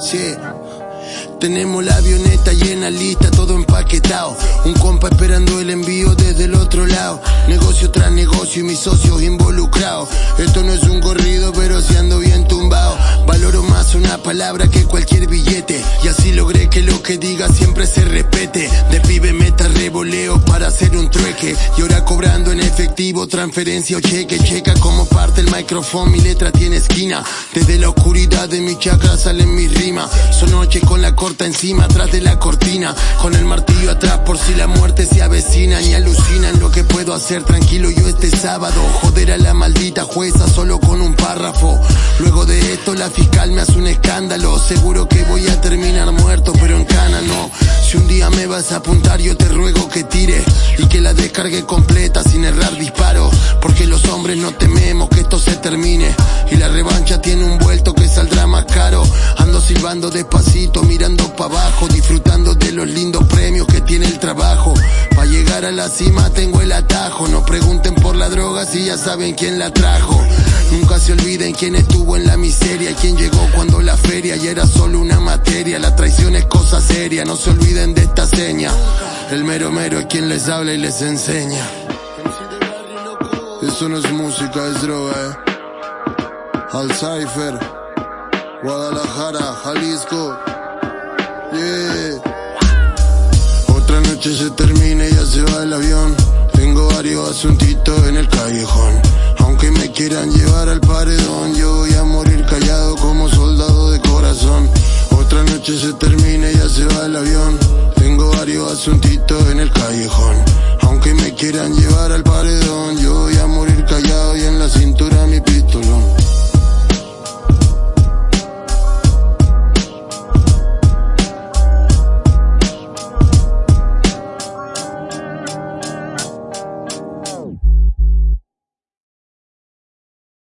Sí. Tenemos la avioneta llena, lista, todo empaquetado. Un compa esperando el envío desde el otro lado. Negocio tras negocio y mis socios involucrados. Esto no es un corrido, pero si ando bien tumbado. Valoro más una palabra que cualquier billete. Y así logré que lo que diga siempre se respete. De pibe meta revoleo para hacer un trueque. Y ahora cobrando en efectivo, transferencia o cheque. Checa como parte el micrófono, mi letra tiene esquina. Desde la oscuridad de mi chakra salen mis rimas. Son noches con la corta encima, atrás de la cortina. Con el martillo atrás por Ni alucinan lo que puedo hacer tranquilo yo este sábado. Joder a la maldita jueza solo con un párrafo. Luego de esto la fiscal me hace un escándalo. Seguro que voy a terminar muerto, pero en cana no. Si un día me vas a apuntar, yo te ruego que tire y que la descargue completa sin errar disparo. Porque los hombres no tememos que esto se termine. Y la revancha tiene un vuelto que saldrá más caro. Ando silbando despacito, mirando para abajo, disfrutando de los lindos premios que tiene el trabajo. Llegar a la cima tengo el atajo. No pregunten por la droga si ya saben quién la trajo. Nunca se olviden quién estuvo en la miseria, quién llegó cuando la feria ya era solo una materia. La traición es cosa seria, no se olviden de esta seña. El mero mero es quien les habla y les enseña. Eso no es música, es droga, eh. Alcipher, Guadalajara, Jalisco. Yeah. Otra noche se termina y el avión. Tengo varios asuntitos en el callejón. Aunque me quieran llevar al paredón, yo voy a morir callado como soldado de corazón. Otra noche se termina y ya se va el avión. Tengo varios asuntitos en el callejón. Aunque me quieran llevar al paredón